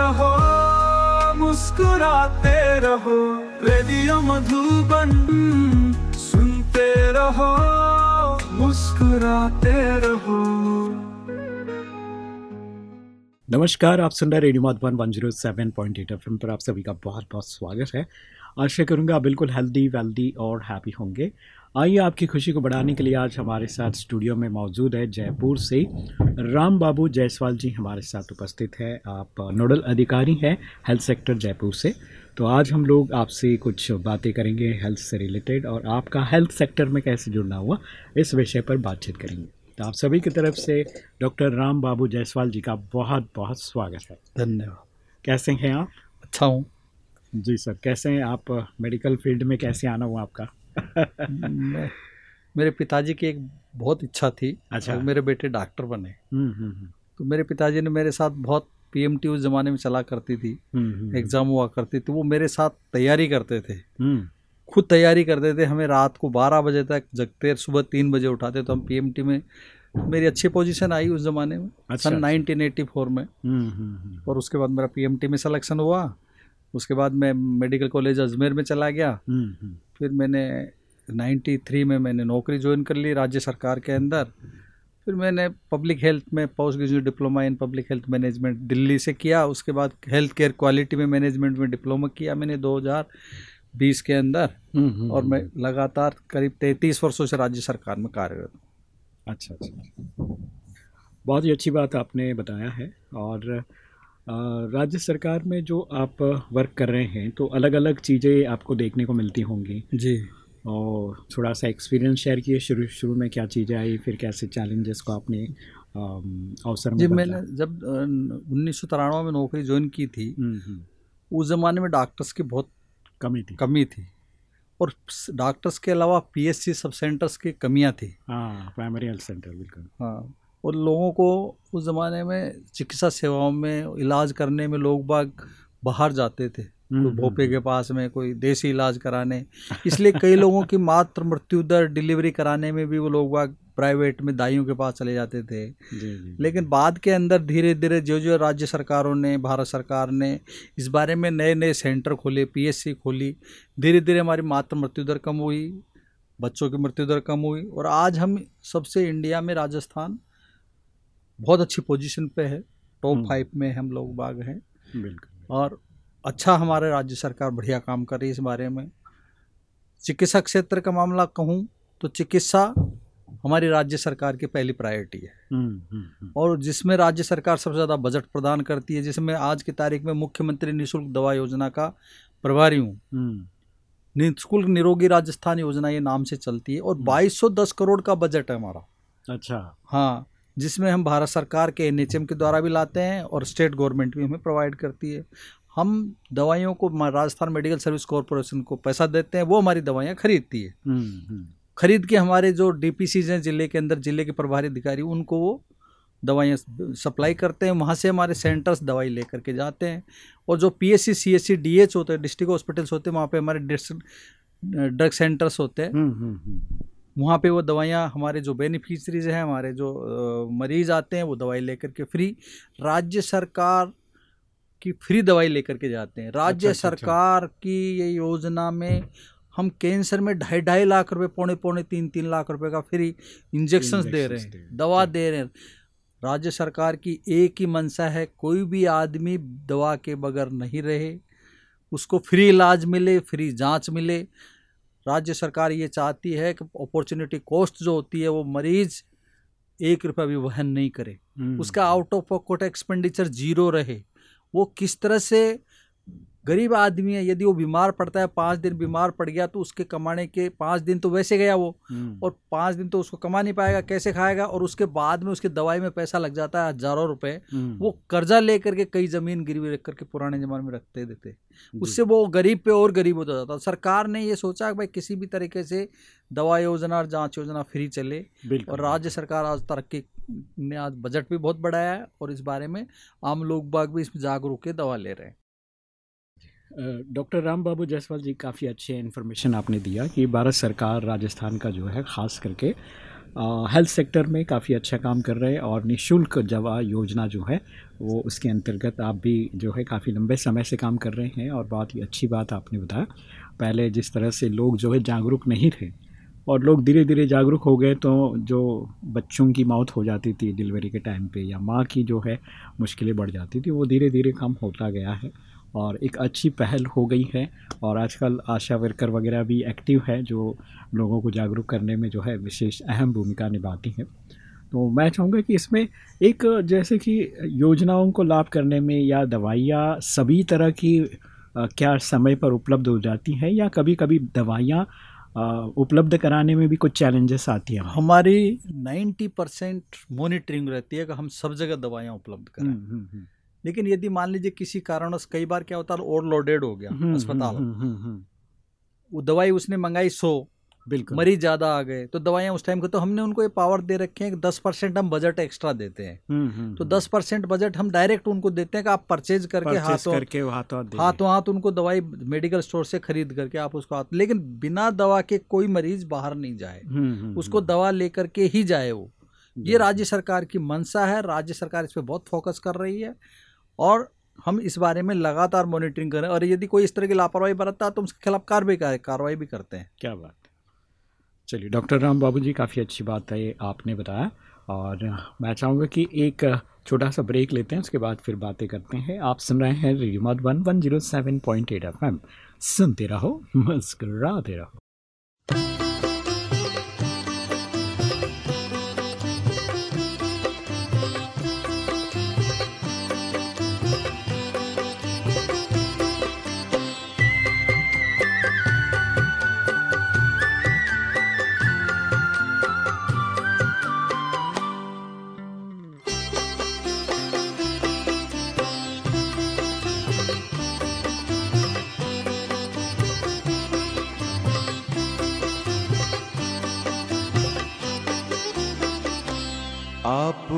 रहो, मुस्कुराते रहो, रेडियो मधुबन सुनते रहो, मुस्कुराते रहो। नमस्कार, आप सुन रहे radio Madhuban one zero seven point eight F पर आप सभी का बहुत बहुत स्वागत है। आशा करूँगा बिल्कुल हेल्दी वेल्दी और हैप्पी होंगे। आइए आपकी खुशी को बढ़ाने के लिए आज हमारे साथ स्टूडियो में मौजूद है जयपुर से राम बाबू जायसवाल जी हमारे साथ उपस्थित है। आप नोडल अधिकारी हैं हेल्थ सेक्टर जयपुर से। तो आज हम लोग आपसे कुछ बातें करेंगे हेल्थ से रिलेटेड और आपका हेल्थ सेक्टर में कैसे जुड़ना हुआ इस विषय पर बातचीत करेंगे। तो आप सभी की तरफ़ से डॉक्टर राम बाबू जायसवाल जी का बहुत बहुत स्वागत है। धन्यवाद। कैसे हैं आप? अच्छा हूँ। जी सर कैसे हैं आप? मेडिकल फ़ील्ड में कैसे आना हुआ आपका? मेरे पिताजी की एक बहुत इच्छा थी। अच्छा। और मेरे बेटे डॉक्टर बने। हम्म, हम्म, हम्म, तो मेरे पिताजी ने मेरे साथ बहुत पीएमटी उस ज़माने में चला करती थी। एग्ज़ाम हुआ करती थी। वो मेरे साथ तैयारी करते थे। खुद तैयारी करते थे। हमें रात को बारह बजे तक जगते सुबह तीन बजे उठाते। तो हम पीएमटी में मेरी अच्छी पोजीशन आई उस ज़माने में। अच्छा, सन 1984 में। और उसके बाद मेरा पीएमटी में सिलेक्शन हुआ। उसके बाद मैं मेडिकल कॉलेज अजमेर में चला गया। हम्म, हम्म, फिर मैंने 93 में मैंने नौकरी ज्वाइन कर ली राज्य सरकार के अंदर। फिर मैंने पब्लिक हेल्थ में post graduate diploma in public health management Delhi से किया। उसके बाद हेल्थ केयर क्वालिटी में मैनेजमेंट में डिप्लोमा किया मैंने 2020 के अंदर। हम्म, और मैं लगातार करीब 33 वर्षों से राज्य सरकार में कार्यरत हूँ। अच्छा अच्छा। बहुत ही अच्छी बात आपने बताया है। और राज्य सरकार में जो आप वर्क कर रहे हैं तो अलग अलग चीज़ें आपको देखने को मिलती होंगी। जी। और थोड़ा सा एक्सपीरियंस शेयर किए शुरू शुरू में क्या चीज़ें आई फिर कैसे चैलेंजेस को आपने अवसर जी मैंने जब उन्नीस सौ तिरानवे में नौकरी ज्वाइन की थी हम्म, हम्म, उस ज़माने में डॉक्टर्स की बहुत कमी थी। कमी थी। और डॉक्टर्स के अलावा पीएससी सब सेंटर्स की कमियाँ थी। हाँ प्राइमरी हेल्थ सेंटर बिल्कुल। हाँ। और लोगों को उस ज़माने में चिकित्सा सेवाओं में इलाज करने में लोग बाग बाहर जाते थे। कोई हम्म, भोपे के पास में कोई देसी इलाज कराने। इसलिए कई लोगों की मात्र मृत्यु दर डिलीवरी कराने में भी वो लोग बाग प्राइवेट में दाइयों के पास चले जाते थे। जी जी लेकिन बाद के अंदर धीरे धीरे जो जो राज्य सरकारों ने भारत सरकार ने इस बारे में नए नए सेंटर खोले पीएससी खोली धीरे धीरे हमारी मात्र मृत्यु दर कम हुई बच्चों की मृत्यु दर कम हुई और आज हम सबसे इंडिया में राजस्थान बहुत अच्छी पोजीशन पे है। टॉप हम्म। फाइव में हम लोग बाग हैं। बिल्कुल और अच्छा हमारे राज्य सरकार बढ़िया काम कर रही है इस बारे में। चिकित्सा क्षेत्र का मामला कहूँ तो चिकित्सा हमारी राज्य सरकार की पहली प्रायोरिटी है। हम्म, हम्म, हम्म, और जिसमें राज्य सरकार सबसे ज़्यादा बजट प्रदान करती है जिसमें आज की तारीख में मुख्यमंत्री निःशुल्क दवा योजना का प्रभारी हूँ। हम्म, निःशुल्क निरोगी राजस्थान योजना ये नाम से चलती है और हम्म। 2210 करोड़ का बजट है हमारा। अच्छा। हाँ जिसमें हम भारत सरकार के एन के द्वारा भी लाते हैं और स्टेट गवर्नमेंट भी हमें प्रोवाइड करती है। हम दवाइयों को राजस्थान मेडिकल सर्विस कॉरपोरेशन को पैसा देते हैं वो हमारी दवाइयाँ खरीदती है। हम्म, हम्म, खरीद के हमारे जो डीपीसीज हैं ज़िले के अंदर ज़िले के प्रभारी अधिकारी उनको वो दवाइयाँ सप्लाई करते हैं। वहाँ से हमारे सेंटर्स दवाई लेकर के जाते हैं। और जो पीएससी सीएससी डीएच होते हैं डिस्ट्रिक्ट हॉस्पिटल्स होते हैं वहाँ पे हमारे ड्रग सेंटर्स होते हैं। हम्म, वहाँ पे वो दवाइयाँ हमारे जो बेनिफिशरीज हैं हमारे जो मरीज़ आते हैं वो दवाई लेकर के फ्री राज्य सरकार की फ्री दवाई लेकर के जाते हैं राज्य अच्छा, सरकार अच्छा। सरकार की ये योजना में हम कैंसर में ढाई ढाई लाख रुपए पौने पौने तीन तीन लाख रुपए का फ्री इंजेक्शंस दे रहे हैं हैं, दवा अच्छा। दे रहे हैं राज्य सरकार की एक ही मंशा है कोई भी आदमी दवा के बगैर नहीं रहे उसको फ्री इलाज मिले फ्री जाँच मिले राज्य सरकार ये चाहती है कि अपॉर्चुनिटी कॉस्ट जो होती है वो मरीज़ एक रुपया भी वहन नहीं करे। हम्म, उसका out of pocket expenditure zero रहे। वो किस तरह से गरीब आदमी है यदि वो बीमार पड़ता है पाँच दिन बीमार पड़ गया तो उसके कमाने के पाँच दिन तो वैसे गया वो। हम्म, और पाँच दिन तो उसको कमा नहीं पाएगा कैसे खाएगा? और उसके बाद में उसकी दवाई में पैसा लग जाता है हज़ारों रुपए। हम्म, वो कर्जा लेकर के कई ज़मीन गिरवी रख करके पुराने जमाने में रखते देते। उससे वो गरीब पे और गरीब होता जाता सरकार ने ये सोचा कि भाई किसी भी तरीके से दवा योजना और जाँच योजना फ्री चले। और राज्य सरकार आज तरक्की ने आज बजट भी बहुत बढ़ाया है और इस बारे में आम लोग बाग भी इसमें जागरूक के दवा ले रहे हैं। डॉक्टर राम बाबू जायसवाल जी, काफ़ी अच्छे इन्फॉर्मेशन आपने दिया कि भारत सरकार राजस्थान का जो है, ख़ास करके हेल्थ सेक्टर में काफ़ी अच्छा काम कर रहे हैं और निशुल्क दवा योजना जो है, वो उसके अंतर्गत आप भी जो है, काफ़ी लंबे समय से काम कर रहे हैं और बहुत ही अच्छी बात आपने बताया। पहले जिस तरह से लोग जो है, जागरूक नहीं थे और लोग धीरे धीरे जागरूक हो गए तो जो बच्चों की मौत हो जाती थी, डिलीवरी के टाइम पे या माँ की जो है, मुश्किलें बढ़ जाती थी, वो धीरे धीरे कम होता गया है। और एक अच्छी पहल हो गई है और आजकल आशा वर्कर वगैरह भी एक्टिव है जो लोगों को जागरूक करने में जो है विशेष अहम भूमिका निभाती हैं। तो मैं चाहूँगा कि इसमें एक जैसे कि योजनाओं को लाभ करने में या दवाइयाँ सभी तरह की क्या समय पर उपलब्ध हो जाती हैं या कभी कभी दवाइयाँ उपलब्ध कराने में भी कुछ चैलेंजेस आती हैं? हमारी 90 परसेंट मॉनिटरिंग रहती है कि हम सब जगह दवाइयाँ उपलब्ध करें हम्म, हम्म, हम्म। लेकिन यदि मान लीजिए किसी कारणवश कई बार क्या होता है ओवरलोडेड हो गया हम्म, अस्पताल। हम्म, हम्म, वो दवाई उसने मंगाई सौ बिल्कुल। मरीज़ ज़्यादा आ गए तो दवाइयाँ उस टाइम को तो हमने उनको ये पावर दे रखे हैं कि दस परसेंट हम बजट एक्स्ट्रा देते हैं। तो। दस परसेंट बजट हम डायरेक्ट उनको देते हैं कि आप परचेज करके हाथों करके हाथों हाथ हाथों उनको दवाई मेडिकल स्टोर से खरीद करके आप उसको हाथ लेकिन बिना दवा के कोई मरीज़ बाहर नहीं जाए। उसको दवा लेकर के ही जाए वो। ये राज्य सरकार की मंशा है राज्य सरकार इस पर बहुत फोकस कर रही है। और हम इस बारे में लगातार मॉनिटरिंग करें और यदि कोई इस तरह की लापरवाही बरतता है तो उसके खिलाफ कार्रवाई कार्रवाई भी करते हैं। क्या बात। चलिए, डॉक्टर राम बाबू जी, काफ़ी अच्छी बात है, आपने बताया। और मैं चाहूँगा कि एक छोटा सा ब्रेक लेते हैं, उसके बाद फिर बातें करते हैं। आप सुन रहे हैं radio Madhuban, one zero seven point eight F M. सुनते रहो, मुस्कुराते रहो।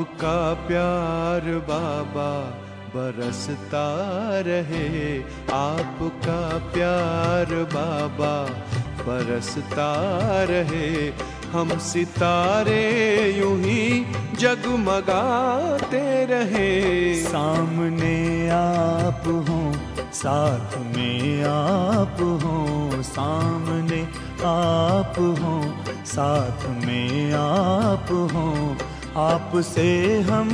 आपका प्यार बाबा बरसता रहे। आपका प्यार बाबा बरसता रहे। हम सितारे यूँ ही जगमगाते रहे। सामने आप हो, साथ में आप हो, सामने आप हो, साथ में आप हो। आपसे हम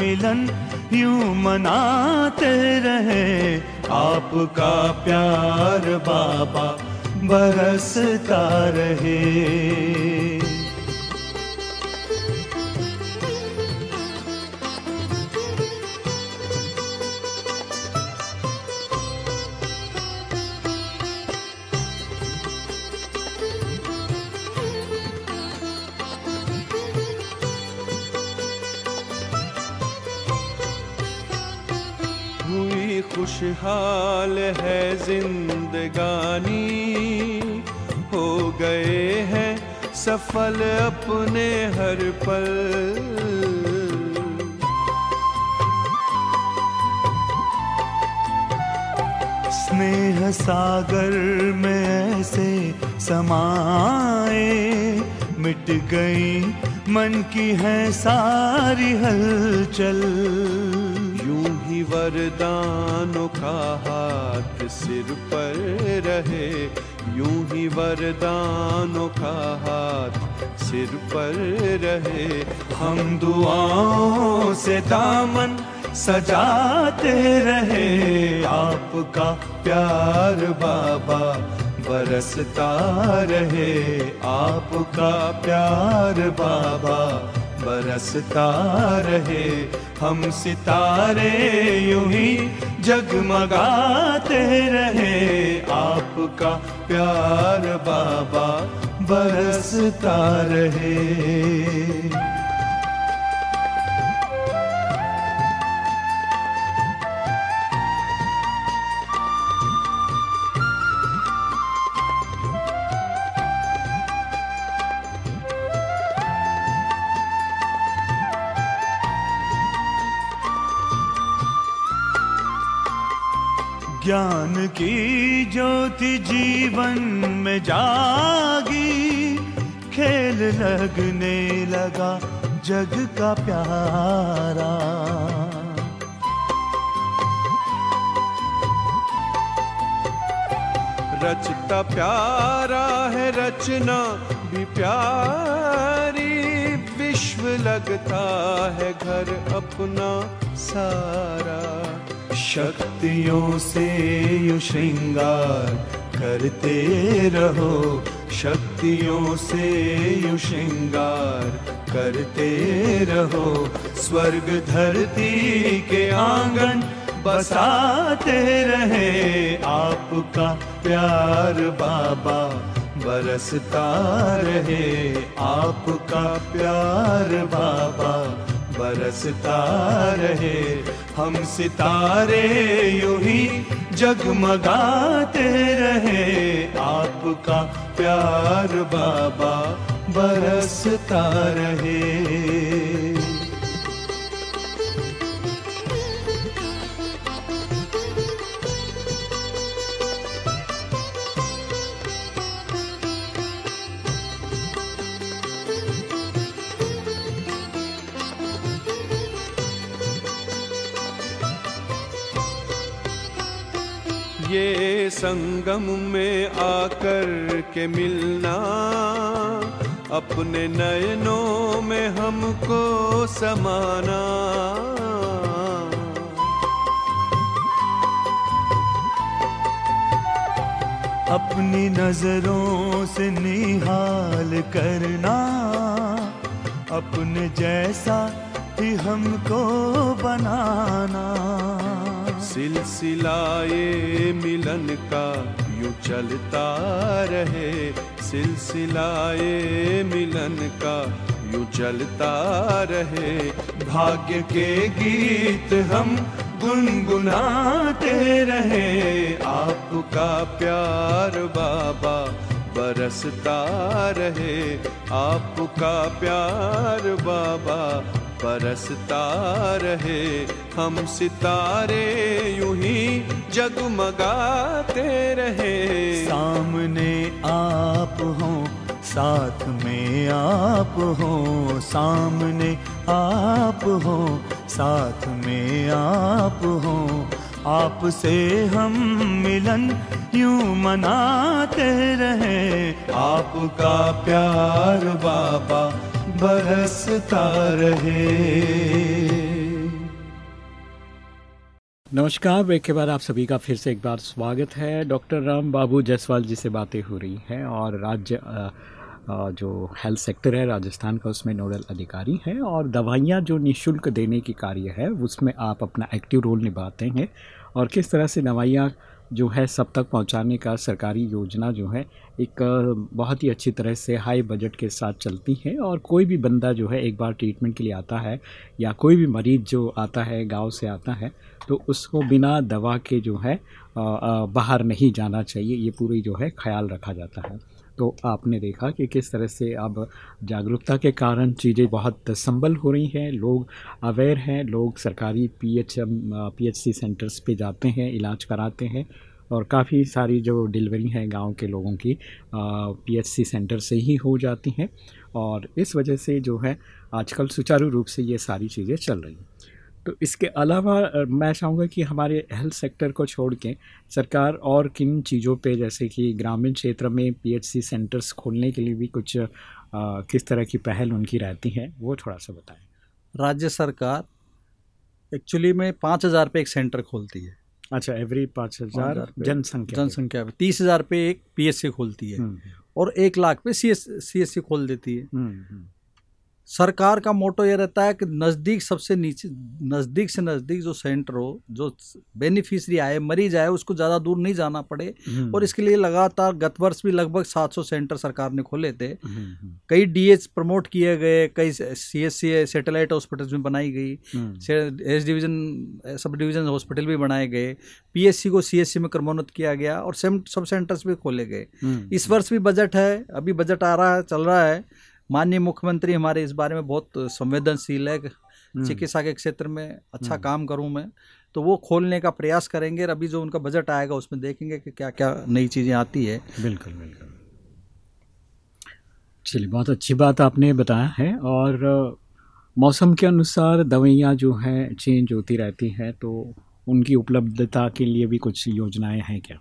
मिलन यूँ मनाते रहे। आपका प्यार बाबा बरसता रहे। जिंदगानी हो गए हैं सफल अपने हर पल। स्नेह सागर में ऐसे समाए मिट गई, मन की है सारी हलचल। वरदानों का हाथ सिर पर रहे, यूँ ही वरदानों का हाथ सिर पर रहे। हम दुआओं से दामन सजाते रहे, आपका प्यार बाबा बरसता रहे, आपका प्यार बाबा बरसता रहे हम सितारे यूँ ही जगमगाते रहे। आपका प्यार बाबा बरसता रहे। ज्ञान की ज्योति जीवन में जागी। खेल लगने लगा जग का प्यारा। रचता प्यारा है रचना भी प्यारी। विश्व लगता है घर अपना सारा। शक्तियों से यु श्रृंगार करते रहो। शक्तियों से यु श्रृंगार करते रहो। स्वर्ग धरती के आँगन बसाते रहे। आपका प्यार बाबा बरसता रहे। आपका प्यार बाबा बरसता रहे। हम सितारे यू ही जगमगाते रहे। आपका प्यार बाबा बरसता रहे। ये संगम में आकर के मिलना। अपने नयनों में हमको समाना। अपनी नज़रों से निहाल करना। अपने जैसा ही हमको बनाना। सिलसिलाए मिलन का यूँ चलता रहे। सिलसिलाए मिलन का यूँ चलता रहे। भाग्य के गीत हम गुनगुनाते रहे। आपका प्यार बाबा बरसता रहे। आपका प्यार बाबा बरसता रहे हम सितारे यूँ ही जगमगाते रहे। सामने आप हो साथ में आप हो सामने आप हो साथ में आप हो। आपसे हम मिलन यूँ मनाते रहे। आपका प्यार बाबा बरसता रहे। नमस्कार, ब्रेक के बाद आप सभी का फिर से एक बार स्वागत है। डॉक्टर राम बाबू जायसवाल जी से बातें हो रही हैं और राज्य जो हेल्थ सेक्टर है राजस्थान का, उसमें नोडल अधिकारी हैं और दवाइयाँ जो निशुल्क देने की कार्य है, उसमें आप अपना एक्टिव रोल निभाते हैं और किस तरह से दवाइयाँ जो है सब तक पहुँचाने का सरकारी योजना जो है एक बहुत ही अच्छी तरह से हाई बजट के साथ चलती है और कोई भी बंदा जो है एक बार ट्रीटमेंट के लिए आता है या कोई भी मरीज़ जो आता है, गाँव से आता है तो उसको बिना दवा के जो है बाहर नहीं जाना चाहिए। ये पूरी जो है ख्याल रखा जाता है। तो आपने देखा कि किस तरह से अब जागरूकता के कारण चीज़ें बहुत संभल हो रही हैं, लोग अवेयर हैं, लोग सरकारी P H P H C centres पे जाते हैं, इलाज कराते हैं और काफ़ी सारी जो डिलीवरी है गाँव के लोगों की पी एच सी सेंटर से ही हो जाती हैं और इस वजह से जो है आजकल सुचारू रूप से ये सारी चीज़ें चल रही हैं। तो इसके अलावा मैं चाहूँगा कि हमारे हेल्थ सेक्टर को छोड़ के सरकार और किन चीज़ों पे जैसे कि ग्रामीण क्षेत्र में पीएचसी सेंटर्स खोलने के लिए भी कुछ आ, किस तरह की पहल उनकी रहती है वो थोड़ा सा बताएँ। राज्य सरकार एक्चुअली में पाँच हज़ार पे एक सेंटर खोलती है। अच्छा एवरी पाँच हज़ार जनसंख्या जनसंख्या पे। तीस हज़ार पे एक पीएचसी खोलती है हम्म, हम्म। और एक लाख पे सी एस खोल देती है। हम्म, सरकार का मोटो ये रहता है कि नज़दीक सबसे नीचे नज़दीक से नज़दीक जो सेंटर हो जो बेनिफिशरी आए मरीज़ आए उसको ज़्यादा दूर नहीं जाना पड़े। हम्म, और इसके लिए लगातार गत वर्ष भी लगभग 700 सेंटर सरकार ने खोले थे। हम्म, हम्म, कई डीएच प्रमोट किए गए कई C S C satellite hospitals में बनाई गई। S division sub division hospital भी बनाए गए। पीएससी को सीएससी में क्रमोन्नत किया गया और सेम सब सेंटर्स भी खोले गए। इस वर्ष भी बजट है अभी बजट आ रहा है चल रहा है। माननीय मुख्यमंत्री हमारे इस बारे में बहुत संवेदनशील है हम्म, चिकित्सा के क्षेत्र में अच्छा हम्म। काम करूँ मैं तो वो खोलने का प्रयास करेंगे और अभी जो उनका बजट आएगा उसमें देखेंगे कि क्या क्या नई चीज़ें आती है। बिल्कुल बिल्कुल। चलिए बहुत अच्छी बात आपने बताया है और मौसम के अनुसार दवाइयाँ जो हैं चेंज होती रहती हैं तो उनकी उपलब्धता के लिए भी कुछ योजनाएँ हैं क्या?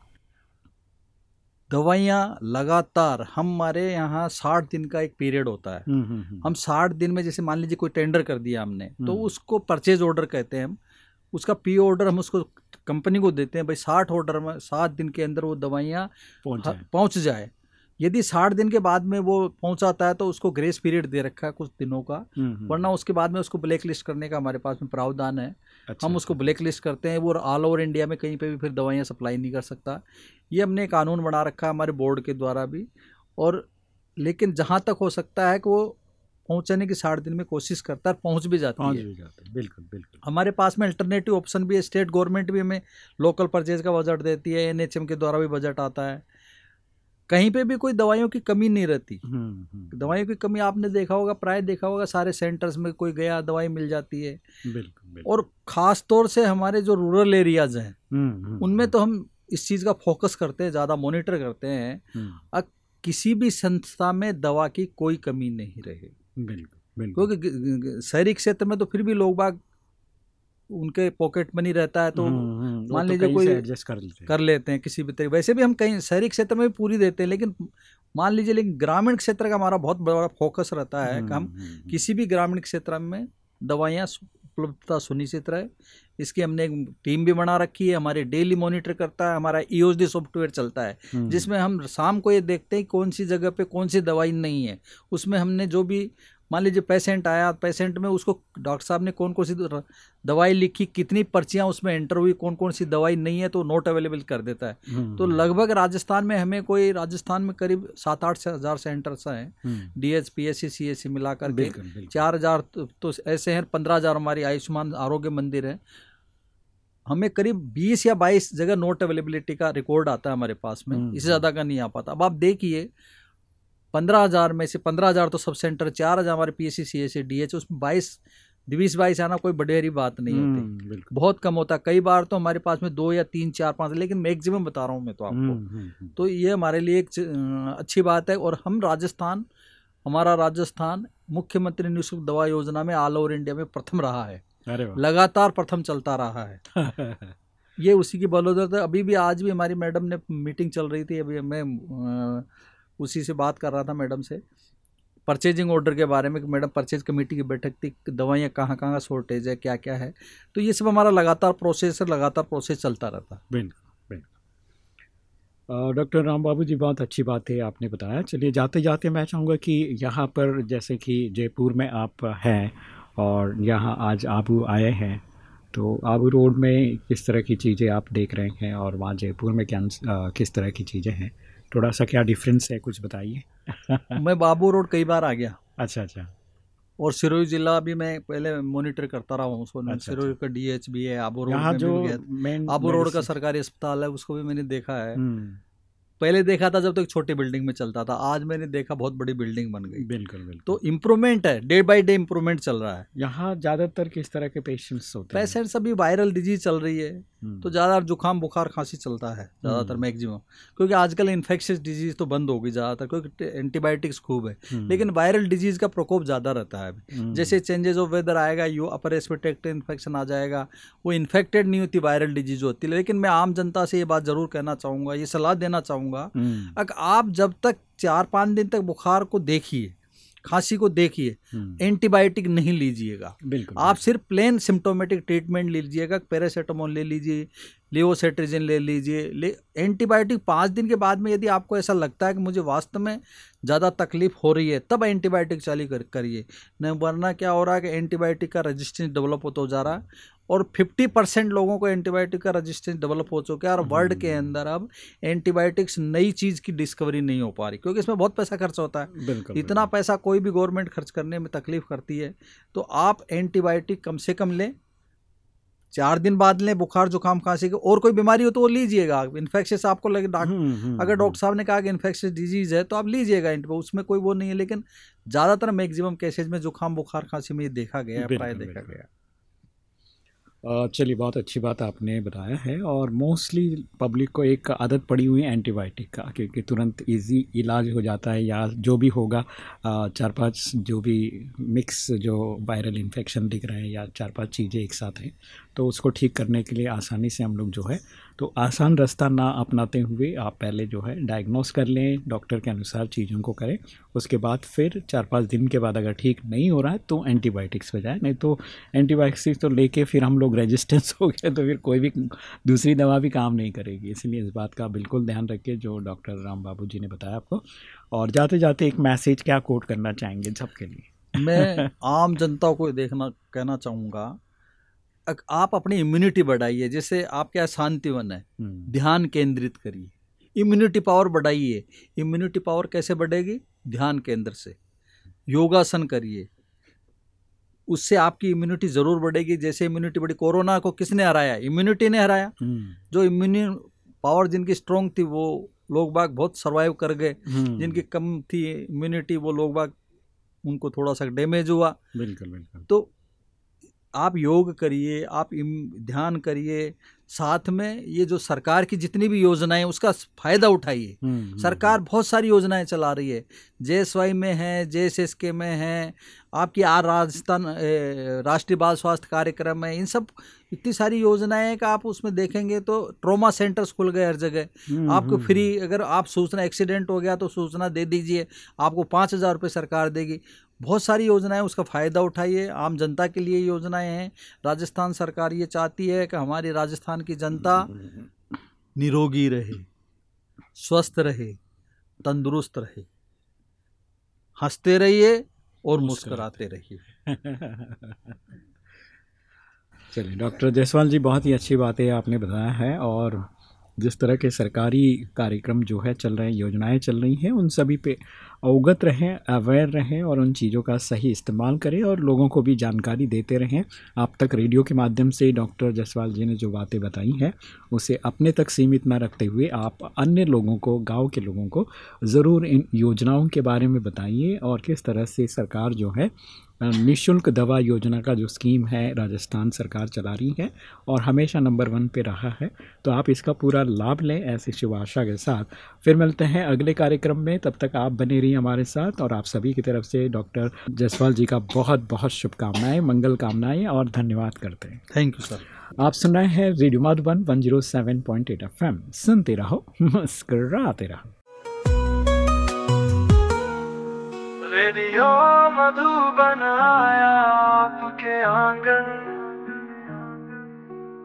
दवाइयाँ लगातार हमारे यहाँ साठ दिन का एक पीरियड होता है। हम्म, हम्म, हम्म, हम साठ दिन में जैसे मान लीजिए कोई टेंडर कर दिया हमने तो। उसको परचेज ऑर्डर कहते हैं हम। उसका पी ऑर्डर हम उसको कंपनी को देते हैं भाई साठ ऑर्डर में सात दिन के अंदर वो दवाइयाँ पहुँच जाए। यदि साठ दिन के बाद में वो पहुंचाता है तो उसको ग्रेस पीरियड दे रखा है कुछ दिनों का। हम्म, हम्म, वरना उसके बाद में उसको ब्लैक लिस्ट करने का हमारे पास में प्रावधान है। अच्छा, हम उसको अच्छा, ब्लैक लिस्ट करते हैं वो ऑल ओवर इंडिया में कहीं पे भी फिर दवाइयाँ सप्लाई नहीं कर सकता। ये हमने कानून बना रखा है हमारे बोर्ड के द्वारा भी। और लेकिन जहाँ तक हो सकता है कि वो पहुँचाने की साठ दिन में कोशिश करता है और पहुँच भी जाती पहुँच है। भी जाते हैं बिल्कुल बिल्कुल। हमारे पास में अल्टरनेटिव ऑप्शन भी है स्टेट गवर्नमेंट भी हमें लोकल परचेज का बजट देती है एनएचएम के द्वारा भी बजट आता है। कहीं पे भी कोई दवाइयों की कमी नहीं रहती। हम्म, हम्म, दवाइयों की कमी आपने देखा होगा प्राय देखा होगा सारे सेंटर्स में कोई गया दवाई मिल जाती है। बिल्कुल बिल्कुल। और ख़ास तौर से हमारे जो रूरल एरियाज़ हैं हम्म, उनमें तो हम इस चीज़ का फोकस करते हैं ज़्यादा मॉनिटर करते हैं। हम्म, अ- किसी भी संस्था में दवा की कोई कमी नहीं रहे। बिल्कुल बिल्कुल। क्योंकि शहरी क्षेत्र में तो फिर भी लोग बाग उनके पॉकेट मनी रहता है तो हम्म, हम्म, मान तो लीजिए कहीं कोई एडजस्ट कर लेते हैं। कर लेते हैं किसी भी तरीके वैसे भी हम कहीं शहरी क्षेत्र में भी पूरी देते हैं लेकिन मान लीजिए लेकिन ग्रामीण क्षेत्र का हमारा बहुत बड़ा फोकस रहता है कि हम हम्म, हम्म, किसी भी ग्रामीण क्षेत्र में दवाइयाँ उपलब्धता सुनिश्चित रहे। इसकी हमने एक टीम भी बना रखी है हमारी डेली मॉनिटर करता है हमारा ईओसडी सॉफ्टवेयर चलता है जिसमें हम शाम को ये देखते हैं कौन सी जगह पे कौन सी दवाई नहीं है। उसमें हमने जो भी मान लीजिए पेशेंट आया पेशेंट में उसको डॉक्टर साहब ने कौन कौन सी दवाई लिखी कितनी पर्चियाँ उसमें एंटर हुई कौन कौन सी दवाई नहीं है तो नोट अवेलेबल कर देता है। हम्म, तो लगभग राजस्थान में हमें कोई राजस्थान में करीब सात आठ हज़ार सेंटर्स हैं। हम्म, D H P S C C S C मिलाकर चार हज़ार तो, तो ऐसे हैं पंद्रह हज़ार हमारी आयुष्मान आरोग्य मंदिर है। हमें करीब बीस या बाईस जगह नोट अवेलेबिलिटी का रिकॉर्ड आता है हमारे पास में हम्म, इससे ज़्यादा का नहीं आ पाता। अब आप देखिए पंद्रह हज़ार में से पंद्रह हज़ार तो सब सेंटर चार हज़ार हमारे P S C C S C D H उसमें बाईस बीस बाईस आना कोई बड़ेरी बात नहीं होती। हम्म, बहुत कम होता है। कई बार तो हमारे पास में दो या तीन चार पाँच लेकिन मैक्सिमम बता रहा हूँ मैं तो आपको। हम्म, हम्म, तो ये हमारे लिए एक अच्छी बात है। और हम राजस्थान हमारा राजस्थान मुख्यमंत्री निःशुल्क दवा योजना में ऑल ओवर इंडिया में प्रथम रहा है। लगातार प्रथम चलता रहा है। ये उसी की बदौलत है। अभी भी आज भी हमारी मैडम ने मीटिंग चल रही थी। अभी मैं उसी से बात कर रहा था मैडम से। परचेजिंग ऑर्डर के बारे में कि मैडम, परचेज कमेटी की बैठक थी, दवाइयाँ कहाँ कहाँ, शॉर्टेज है क्या क्या है। तो ये सब हमारा लगातार प्रोसेस लगातार प्रोसेस चलता रहता। बिल्कुल डॉक्टर राम बाबू जी, बहुत अच्छी बात है, आपने बताया। चलिए जाते जाते मैं चाहूँगा कि यहाँ पर जैसे कि जयपुर में आप हैं और यहाँ आज आबू आए हैं तो आबू रोड में किस तरह की चीज़ें आप देख रहे हैं और वहाँ जयपुर में क्या किस तरह की चीज़ें हैं? थोड़ा सा क्या डिफरेंस है कुछ बताइए? मैं बाबू रोड कई बार आ गया। अच्छा अच्छा। और सिरोही जिला भी मैं पहले मॉनिटर करता रहा हूँ उसको अच्छा, सिरोही का डीएच भी है आबू रोड जो आबू रोड का सरकारी अस्पताल है उसको भी मैंने देखा है। हम्म, पहले देखा था जब तक छोटी बिल्डिंग में चलता था आज मैंने देखा बहुत बड़ी बिल्डिंग बन गई। बिल्कुल बिल्कुल। तो इम्प्रूवमेंट है डे बाई डे इम्प्रूवमेंट चल रहा है। यहाँ ज़्यादातर किस तरह के पेशेंट्स होते हैं? पेशेंट्स अभी वायरल डिज़ीज़ चल रही है हम्म, तो ज़्यादा जुकाम बुखार खांसी चलता है ज़्यादातर हम्म। मैक्सिमम। क्योंकि आजकल इन्फेक्शियस डिज़ीज़ तो बंद हो गई ज़्यादातर क्योंकि एंटीबायोटिक्स खूब है। हम्म, लेकिन वायरल डिज़ीज़ का प्रकोप ज़्यादा रहता है अभी। जैसे चेंजेस ऑफ़ वेदर आएगा यू अपर रेस्पिरेटरी इन्फेक्शन आ जाएगा वो इन्फेक्टेड नहीं होती वायरल डिज़ीज़ होती लेकिन मैं आम जनता से ये बात ज़रूर कहना चाहूँगा ये सलाह देना चाहूँगा हम्म, अगर आप जब तक चार पाँच दिन तक बुखार को देखिए खांसी को देखिए हम्म, एंटीबायोटिक नहीं लीजिएगा। बिल्कुल आप सिर्फ़ प्लेन सिम्टोमेटिक ट्रीटमेंट लीजिएगा पैरासीटामोल ले लीजिए लियोसेट्रिजिन ले लीजिए ले एंटीबायोटिक पाँच दिन के बाद में यदि आपको ऐसा लगता है कि मुझे वास्तव में ज़्यादा तकलीफ़ हो रही है तब एंटीबायोटिक चालू कर करिए नहीं वरना क्या हो रहा है कि एंटीबायोटिक का रजिस्टेंस डेवलप होता जा रहा है और 50 परसेंट लोगों को एंटीबायोटिक का रजिस्टेंस डेवलप हो चुका है और वर्ल्ड के हम्म। अंदर अब एंटीबायोटिक्स नई चीज़ की डिस्कवरी नहीं हो पा रही क्योंकि इसमें बहुत पैसा खर्च होता है बिल्कुल इतना बिल्कुल। पैसा कोई भी गवर्नमेंट खर्च करने में तकलीफ़ करती है तो आप एंटीबायोटिक कम से कम लें चार दिन बाद लें बुखार जुकाम खांसी की और कोई बीमारी हो तो वो लीजिएगा। इन्फेक्शियस आपको लगे डॉक्टर हम्म, हम्म, अगर हम्म। डॉक्टर साहब ने कहा कि इन्फेक्शियस डिज़ीज़ है तो आप लीजिएगा इन उसमें कोई वो नहीं है लेकिन ज़्यादातर मैक्सिमम केसेज में जुकाम बुखार खांसी में ये देखा गया है प्राय देखा गया चलिए, बहुत अच्छी बात आपने बताया है और मोस्टली पब्लिक को एक आदत पड़ी हुई है एंटीबायोटिक का क्योंकि तुरंत इजी इलाज हो जाता है या जो भी होगा चार पाँच जो भी मिक्स जो वायरल इन्फेक्शन दिख रहे हैं या चार पाँच चीज़ें एक साथ हैं तो उसको ठीक करने के लिए आसानी से हम लोग जो है तो आसान रास्ता ना अपनाते हुए आप पहले जो है डायग्नोस कर लें डॉक्टर के अनुसार चीज़ों को करें। उसके बाद फिर चार पाँच दिन के बाद अगर ठीक नहीं हो रहा है तो एंटीबायोटिक्स पे जाए। नहीं तो एंटीबायोटिक्स तो लेके फिर हम लोग रेजिस्टेंस हो गए तो फिर कोई भी दूसरी दवा भी काम नहीं करेगी। इसलिए इस बात का बिल्कुल ध्यान रखिए जो डॉक्टर राम बाबू जी ने बताया आपको। और जाते जाते एक मैसेज क्या कोट करना चाहेंगे सबके लिए? मैं आम जनता को देखना कहना चाहूँगा आप अपनी इम्यूनिटी बढ़ाइए जैसे आपके यहाँ शांतिवन है हम्म, ध्यान केंद्रित करिए। इम्यूनिटी पावर बढ़ाइए। इम्यूनिटी पावर कैसे बढ़ेगी? ध्यान केंद्र से। योगासन करिए। उससे आपकी इम्यूनिटी ज़रूर बढ़ेगी। जैसे इम्यूनिटी बढ़ी कोरोना को किसने हराया? इम्यूनिटी ने हराया। हम्म, जो इम्यूनि पावर जिनकी स्ट्रोंग थी वो लोग बाग बहुत सर्वाइव कर गए। हम्म, जिनकी कम थी इम्यूनिटी वो लोग बाग उनको थोड़ा सा डैमेज हुआ। बिल्कुल बिल्कुल। तो आप योग करिए आप ध्यान करिए साथ में ये जो सरकार की जितनी भी योजनाएँ उसका फ़ायदा उठाइए। हम्म, हम्म, सरकार बहुत सारी योजनाएँ चला रही है। जे एस वाई में है जे एस एस के में है आपकी आर राजस्थान राष्ट्रीय बाल स्वास्थ्य कार्यक्रम है इन सब इतनी सारी योजनाएँ हैं कि आप उसमें देखेंगे तो ट्रोमा सेंटर्स खुल गए हर जगह। हम्म, आपको हम्म, फ्री अगर आप सूचना एक्सीडेंट हो गया तो सूचना दे दीजिए आपको पाँच हज़ार रुपये सरकार देगी। बहुत सारी योजनाएँ उसका फ़ायदा उठाइए। आम जनता के लिए योजनाएँ हैं। राजस्थान सरकार ये चाहती है कि हमारी राजस्थान की जनता निरोगी रहे स्वस्थ रहे तंदुरुस्त रहे। हँसते रहिए और मुस्कुराते रहिए। चलिए डॉक्टर जायसवाल जी बहुत ही अच्छी बातें आपने बताया है और जिस तरह के सरकारी कार्यक्रम जो है चल रहे हैं योजनाएँ चल रही हैं उन सभी पे अवगत रहें अवेयर रहें और उन चीज़ों का सही इस्तेमाल करें और लोगों को भी जानकारी देते रहें। आप तक रेडियो के माध्यम से डॉक्टर जसवाल जी ने जो बातें बताई हैं, उसे अपने तक सीमित न रखते हुए आप अन्य लोगों को, गाँव के लोगों को ज़रूर इन योजनाओं के बारे में बताइए और किस तरह से सरकार जो है निशुल्क दवा योजना का जो स्कीम है, राजस्थान सरकार चला रही है और हमेशा नंबर वन पे रहा है। तो आप इसका पूरा लाभ लें ऐसी शुभ आशा के साथ। फिर मिलते हैं अगले कार्यक्रम में, तब तक आप बने रहिए। हमारे साथ और आप सभी की तरफ़ से डॉक्टर जसवाल जी का बहुत बहुत शुभकामनाएँ मंगल कामनाएँ और धन्यवाद करते हैं। थैंक यू सर आप सुन रहे हैं रेडियो मधुबन 107.8 एफएम। सुनते रहो मुस्कराते रहो। रेडियो मधुबन आया आपके आँगन।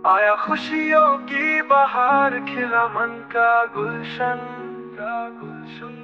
आया खुशियों की बहार खिला मन का गुलशन। का गुल